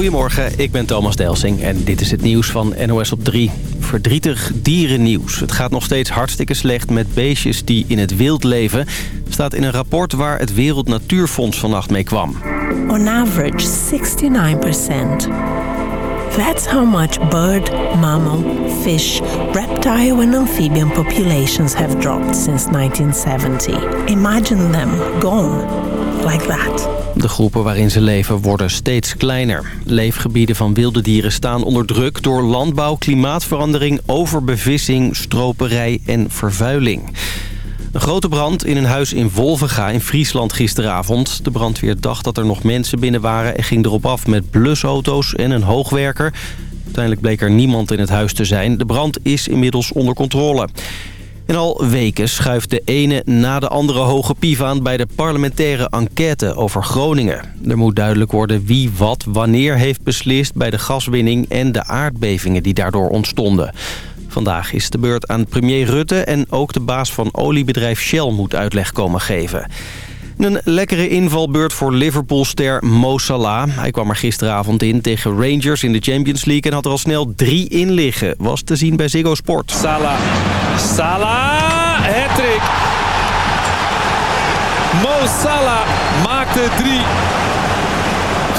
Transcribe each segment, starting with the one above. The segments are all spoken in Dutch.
Goedemorgen, ik ben Thomas Delsing en dit is het nieuws van NOS op 3. Verdrietig dierennieuws. Het gaat nog steeds hartstikke slecht met beestjes die in het wild leven. Staat in een rapport waar het Wereld Natuurfonds vannacht mee kwam. On average 69%. That's how much bird, mammal, fish, reptile and amphibian populations have dropped since 1970. Imagine them gone like that. De groepen waarin ze leven worden steeds kleiner. Leefgebieden van wilde dieren staan onder druk door landbouw, klimaatverandering, overbevissing, stroperij en vervuiling. Een grote brand in een huis in Wolvenga in Friesland gisteravond. De brandweer dacht dat er nog mensen binnen waren en ging erop af met blusauto's en een hoogwerker. Uiteindelijk bleek er niemand in het huis te zijn. De brand is inmiddels onder controle. En al weken schuift de ene na de andere hoge pief aan bij de parlementaire enquête over Groningen. Er moet duidelijk worden wie wat wanneer heeft beslist bij de gaswinning en de aardbevingen die daardoor ontstonden. Vandaag is de beurt aan premier Rutte en ook de baas van oliebedrijf Shell moet uitleg komen geven. Een lekkere invalbeurt voor Liverpool-ster Mo Salah. Hij kwam er gisteravond in tegen Rangers in de Champions League... en had er al snel drie in liggen. Was te zien bij Ziggo Sport. Salah. Salah. Hattrick. Mo Salah maakte drie.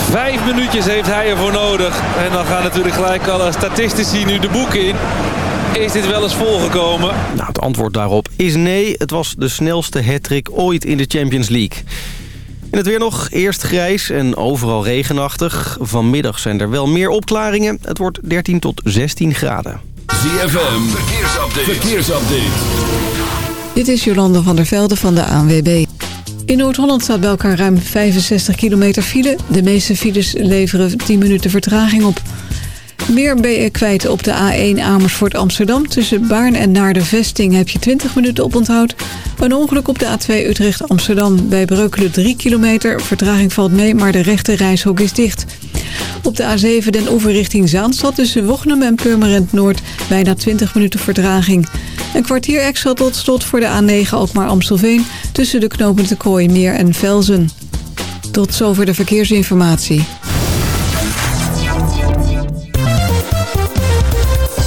Vijf minuutjes heeft hij ervoor nodig. En dan gaan natuurlijk gelijk alle statistici nu de boek in. Is dit wel eens volgekomen? Nou, het antwoord daarop is nee. Het was de snelste hattrick ooit in de Champions League. En het weer nog eerst grijs en overal regenachtig. Vanmiddag zijn er wel meer opklaringen. Het wordt 13 tot 16 graden. ZFM, verkeersupdate. verkeersupdate. Dit is Jolande van der Velde van de ANWB. In Noord-Holland staat bij elkaar ruim 65 kilometer file. De meeste files leveren 10 minuten vertraging op. Meer ben je kwijt op de A1 Amersfoort Amsterdam. Tussen Baarn en naar de vesting heb je 20 minuten op onthoud. Een ongeluk op de A2 Utrecht Amsterdam. Bij Breukelen 3 kilometer. Vertraging valt mee, maar de rechte reishok is dicht. Op de A7 Den Oever richting Zaanstad tussen Wochnum en Purmerend Noord. Bijna 20 minuten vertraging. Een kwartier extra tot slot voor de A9 Alkmaar Amstelveen. Tussen de knopen Kooi, Meer en Velzen. Tot zover de verkeersinformatie.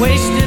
wasted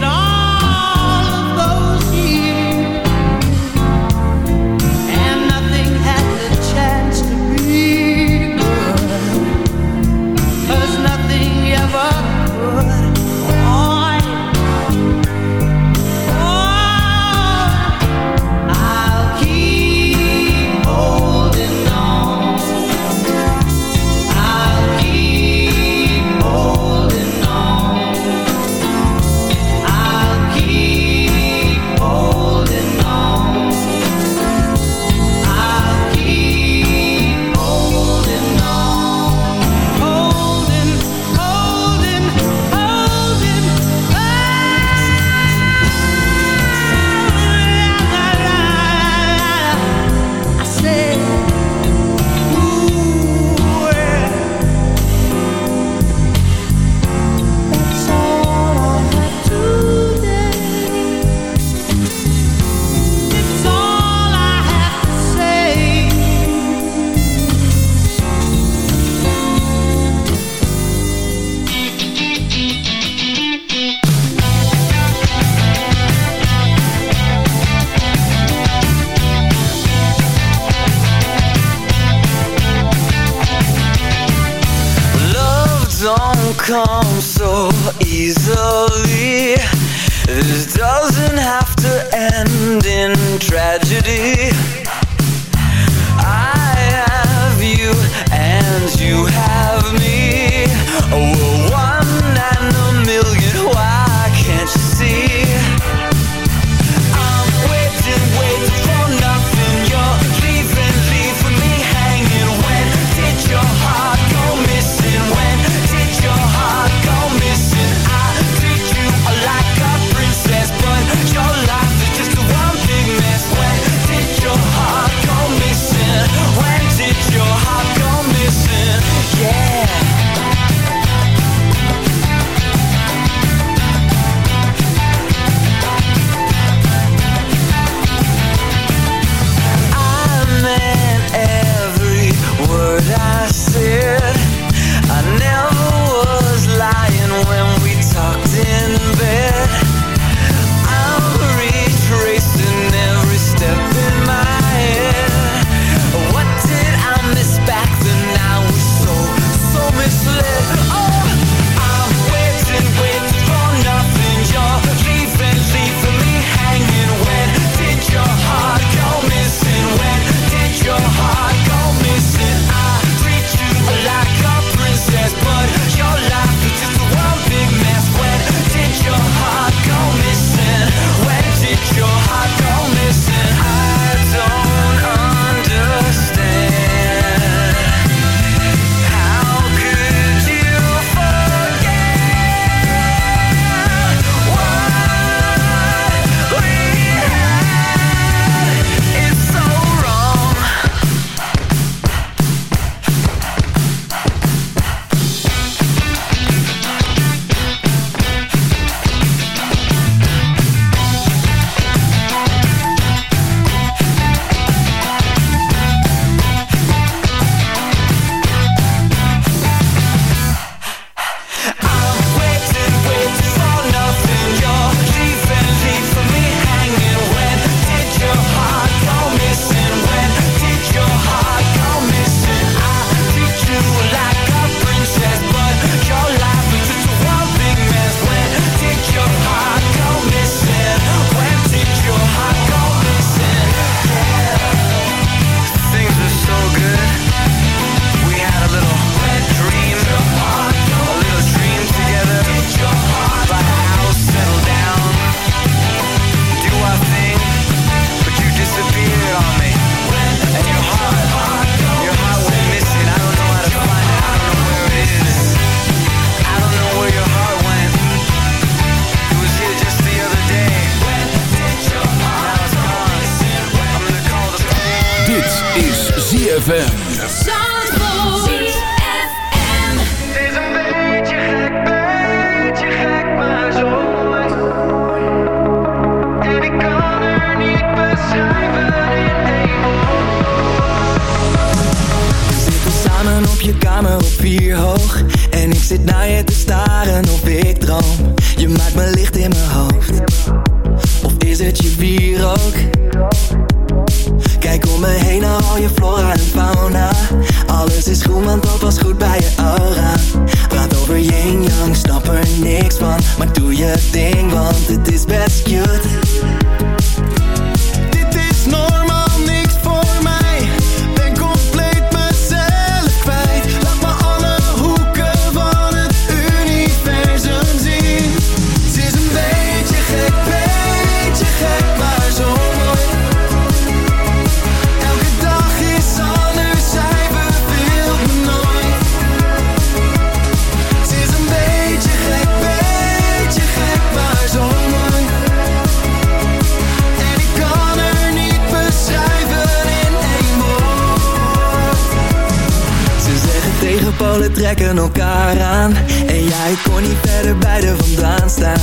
Kijken elkaar aan. En jij kon niet verder bij de vandaan staan.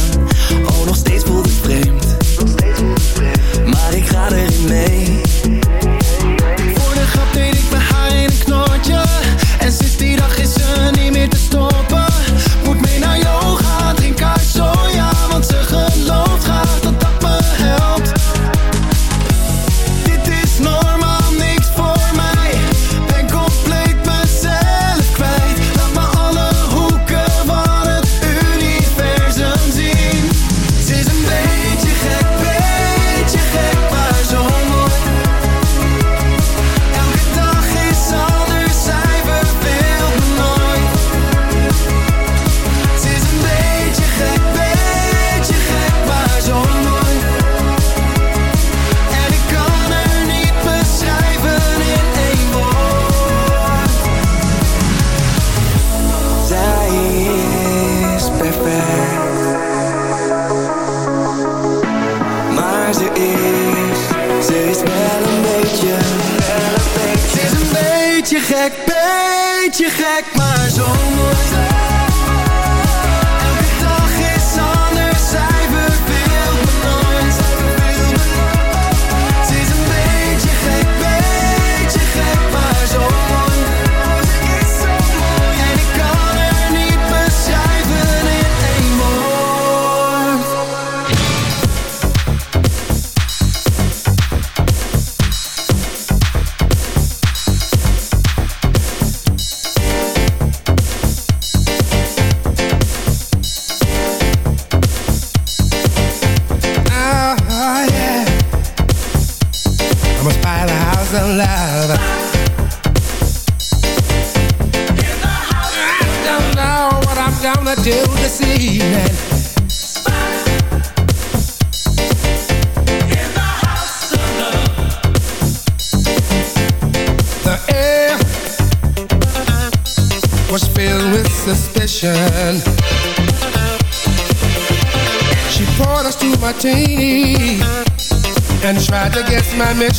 Oh,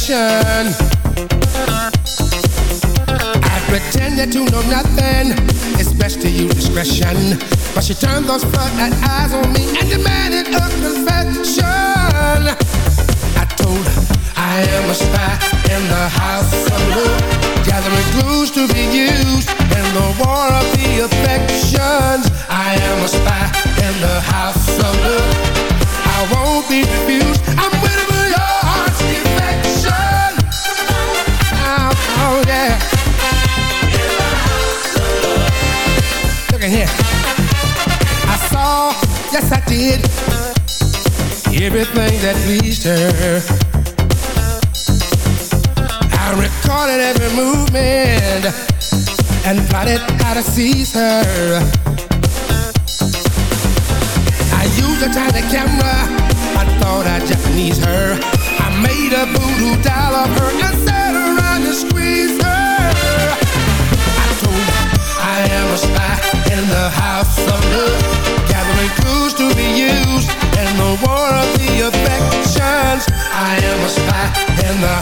much.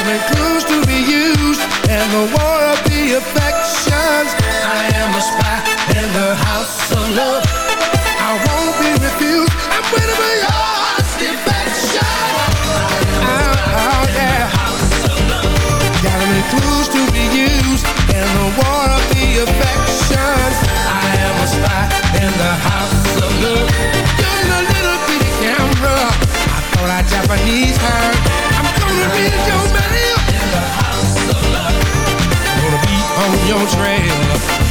Clues to be used in the war of the affections. I am a spy in the house of love. I won't be refused. I'm waiting for your Got clues to be used in the war of the affections. I am a spy in the house of love. A little camera. I Japanese. I'm gonna be your on your trail.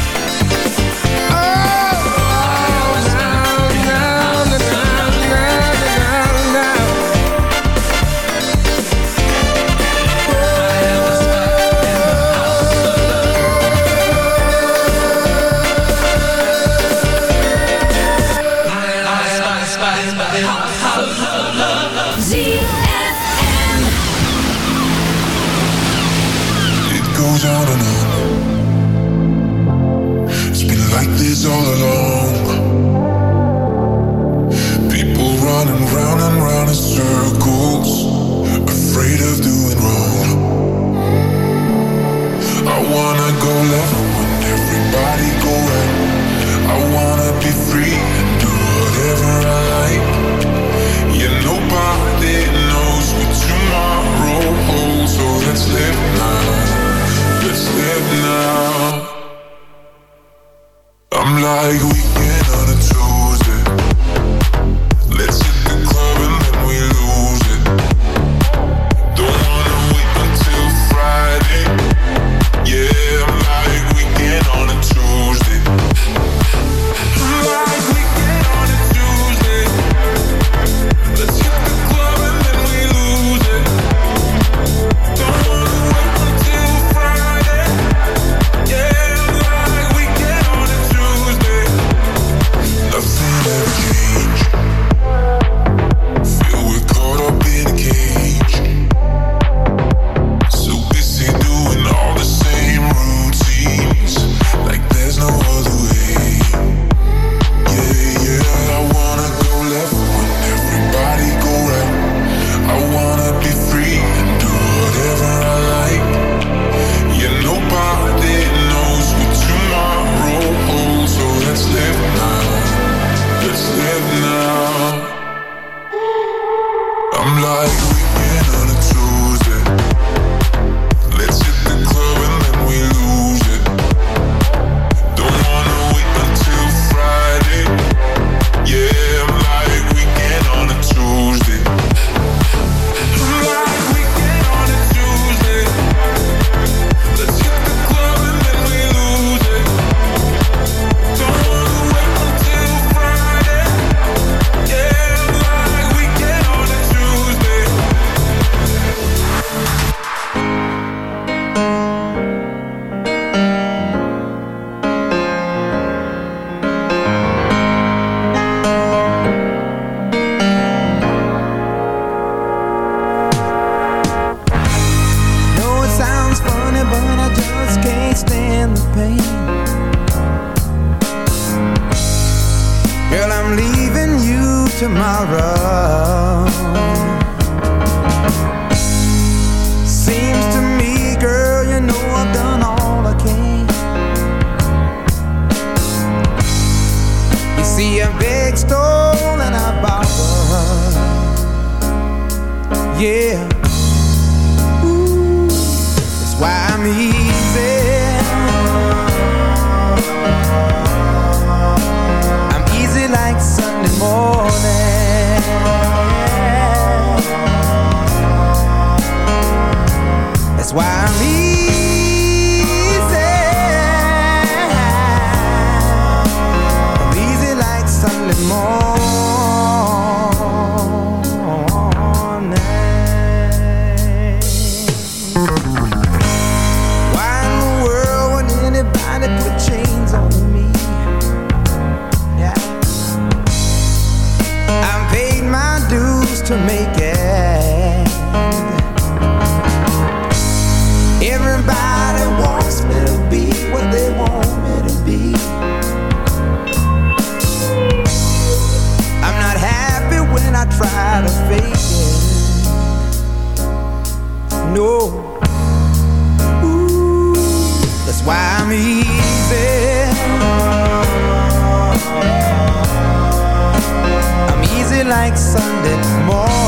Like Sunday morning.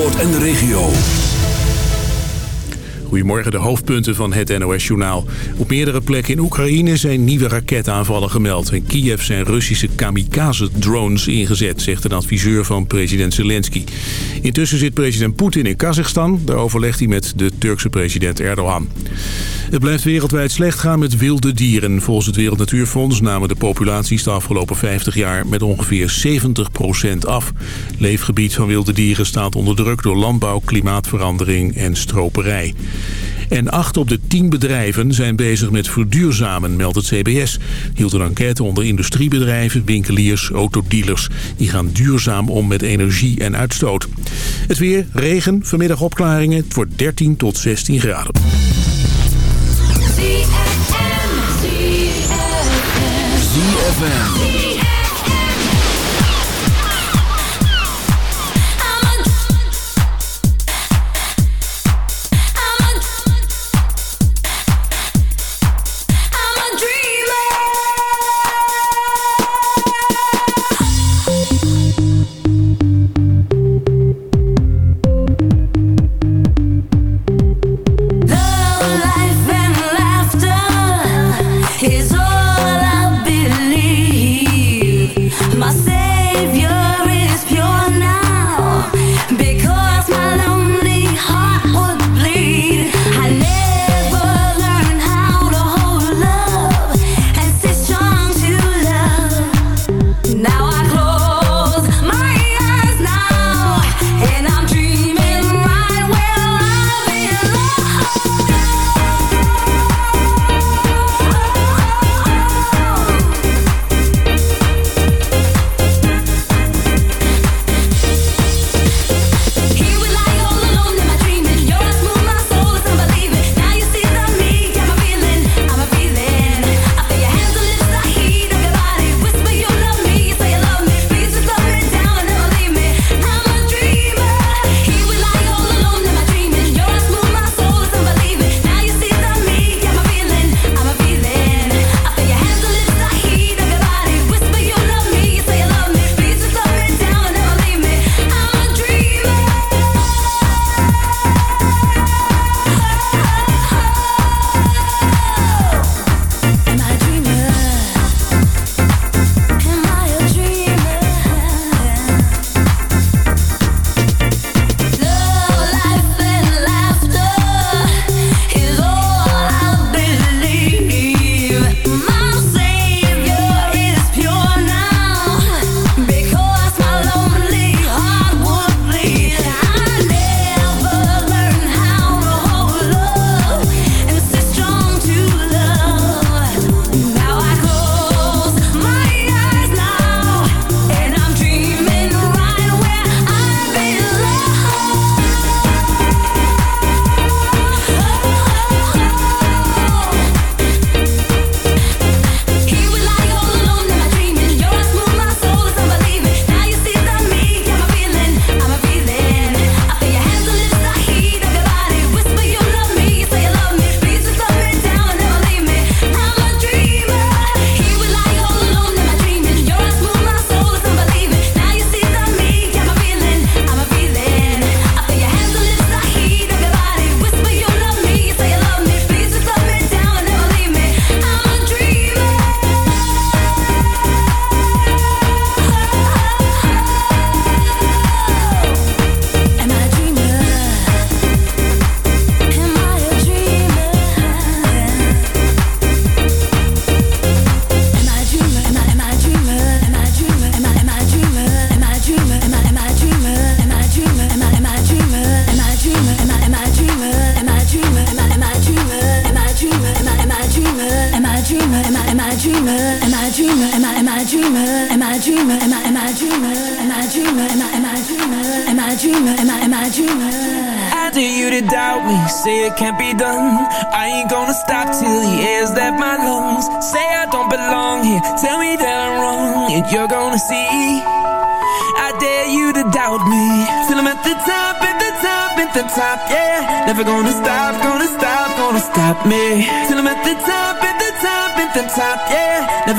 En de regio. Goedemorgen, de hoofdpunten van het NOS-journaal. Op meerdere plekken in Oekraïne zijn nieuwe raketaanvallen gemeld. In Kiev zijn Russische kamikaze-drones ingezet, zegt een adviseur van president Zelensky. Intussen zit president Poetin in Kazachstan. Daar overlegt hij met de Turkse president Erdogan. Het blijft wereldwijd slecht gaan met wilde dieren. Volgens het Wereld Natuurfonds namen de populaties de afgelopen 50 jaar met ongeveer 70% af. Leefgebied van wilde dieren staat onder druk door landbouw, klimaatverandering en stroperij. En acht op de tien bedrijven zijn bezig met verduurzamen, meldt het CBS. Hield een enquête onder industriebedrijven, winkeliers, autodealers. Die gaan duurzaam om met energie en uitstoot. Het weer, regen, vanmiddag opklaringen. Het wordt 13 tot 16 graden. ZFM. ZFM. ZFM.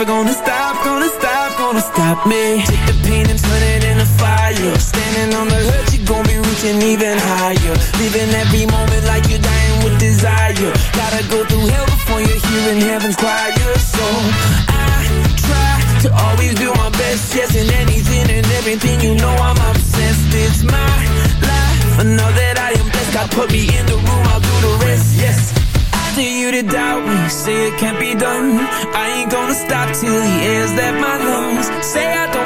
never gonna stop, gonna stop, gonna stop me. say it can't be done. I ain't gonna stop till he hears that my lungs. Say I don't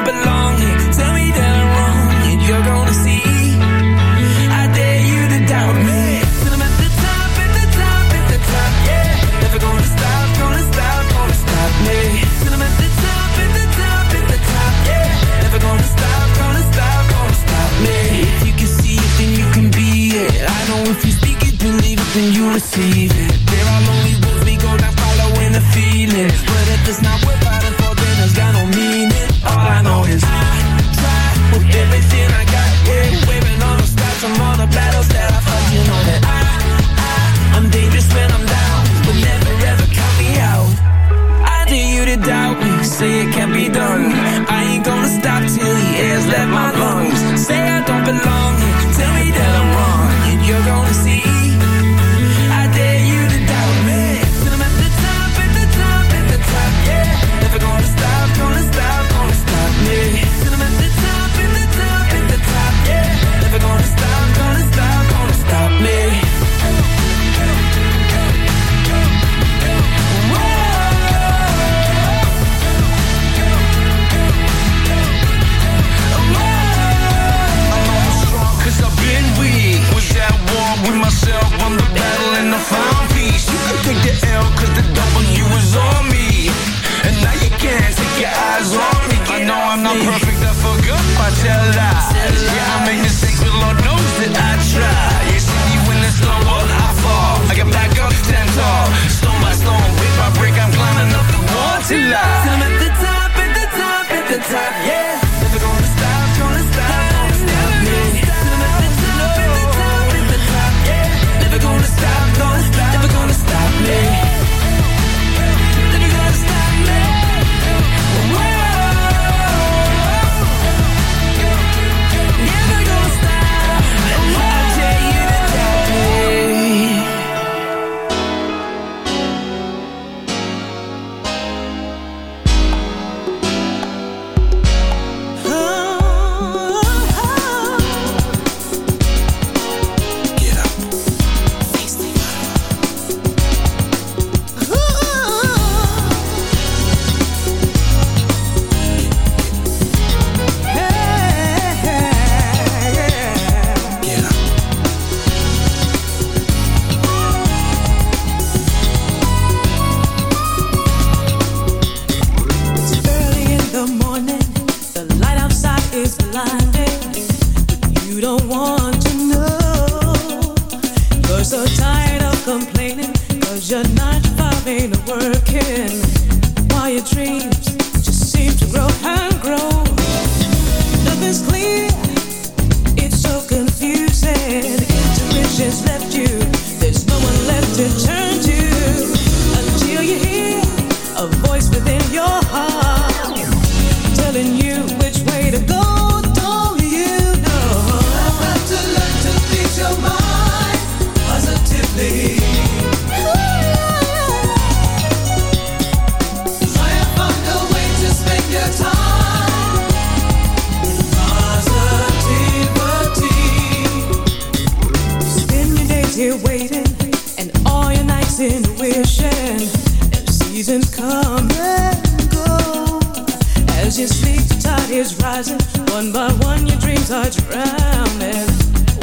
One by one, your dreams are drowning.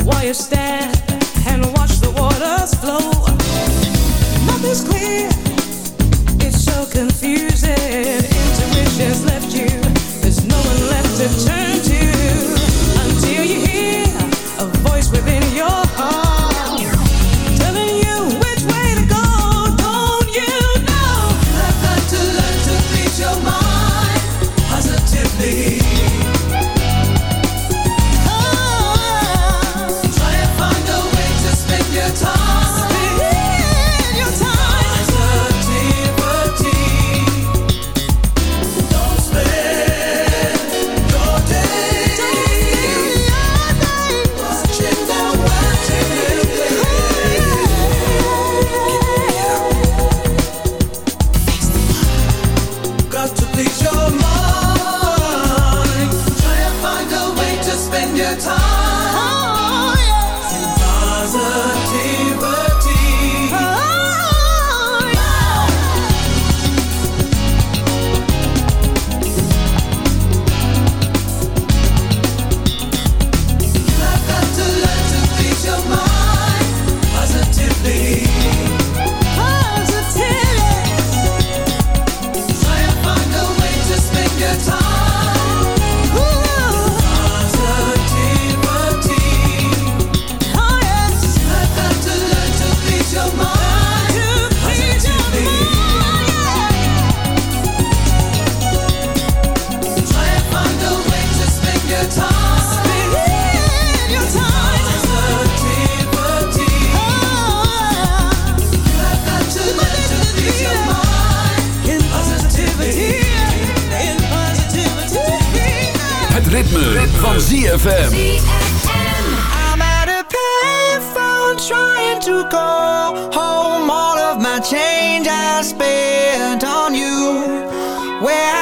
While you stand and watch the waters flow, nothing's clear. It's so confusing. Intuition's left you. There's no one left to turn. van ZFM. I'm at a payphone trying to call home all of my change I spent on you. Where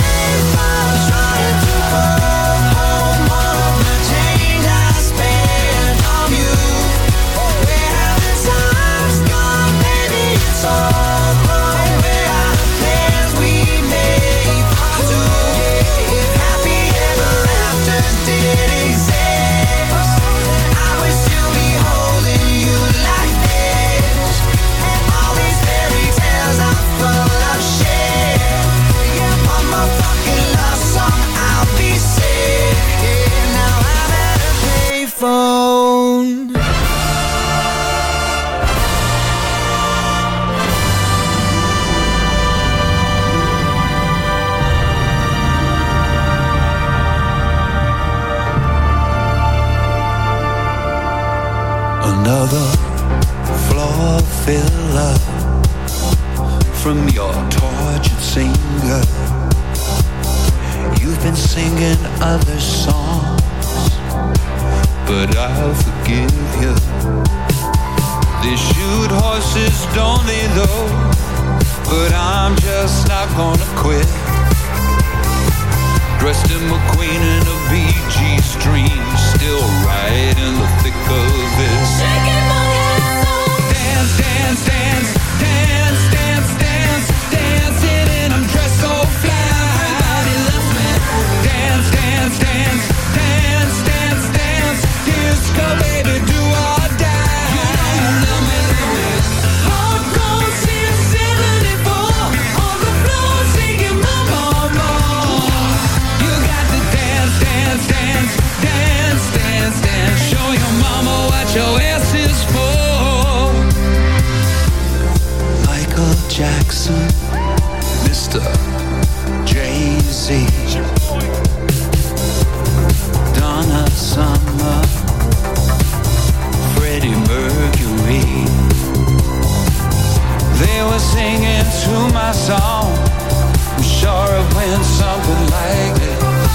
something like this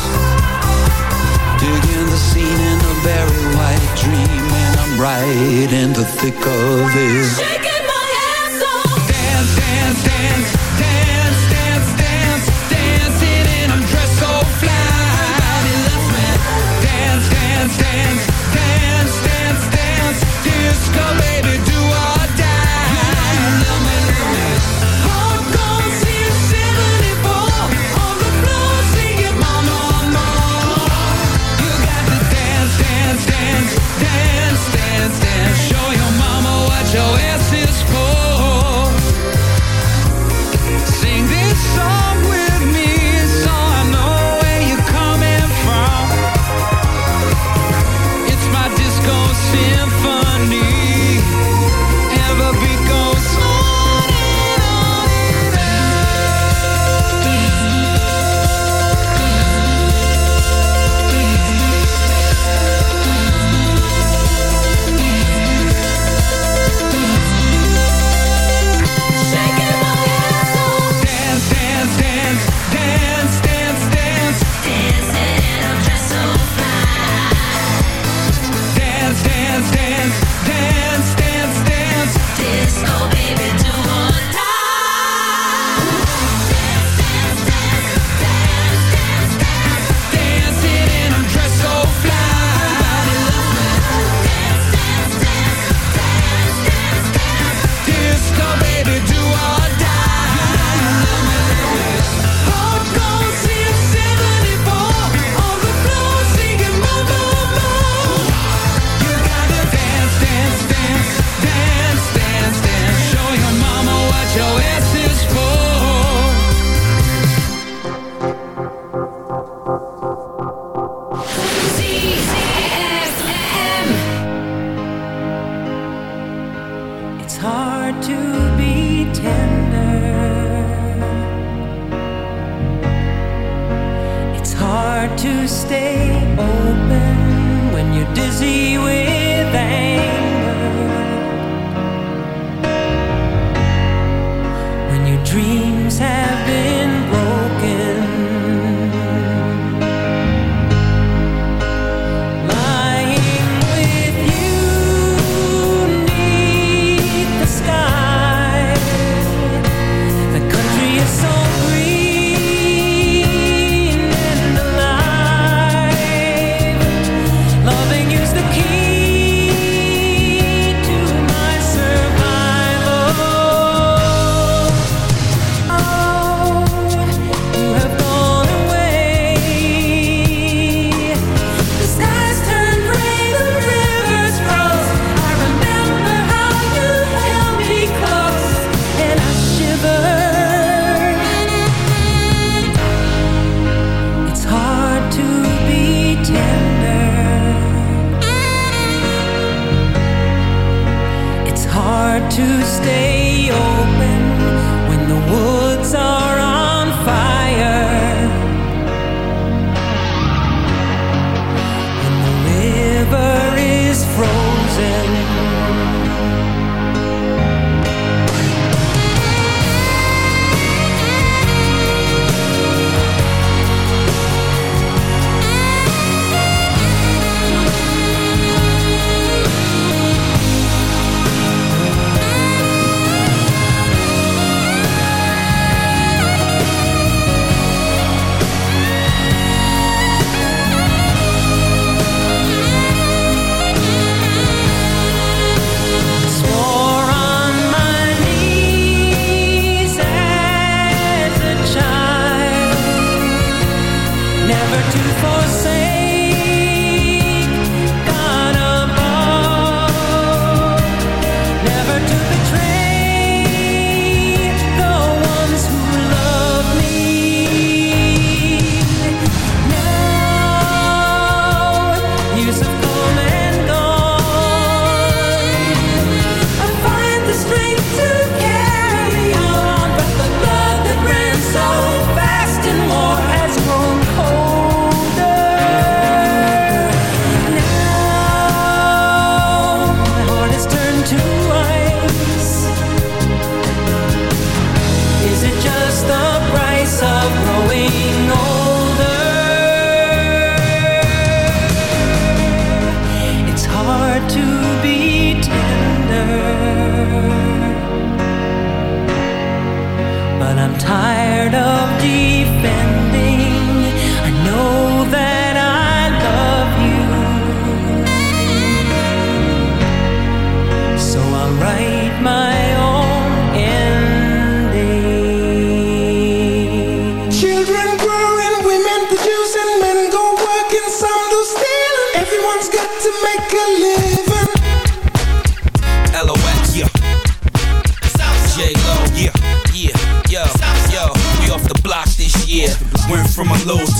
Digging the scene in a very white dream And I'm right in the thick of this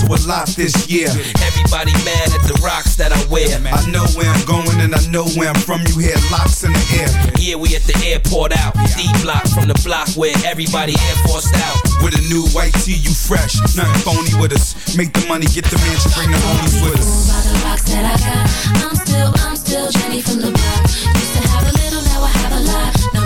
to a lot this year. Everybody mad at the rocks that I wear. I know where I'm going and I know where I'm from. You hear locks in the air. Yeah, we at the airport out. D block from the block where everybody air forced out. With a new white tee, you fresh. Nothing phony with us. Make the money, get the mansion, bring the homies with us. By the rocks that I got, I'm still, I'm still Jenny from the block. Used to have a little, now I have a lot. No